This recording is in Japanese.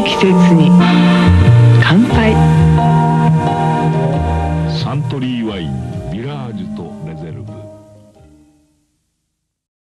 季節に乾杯。サントリーワインミラージュとレゼルブ。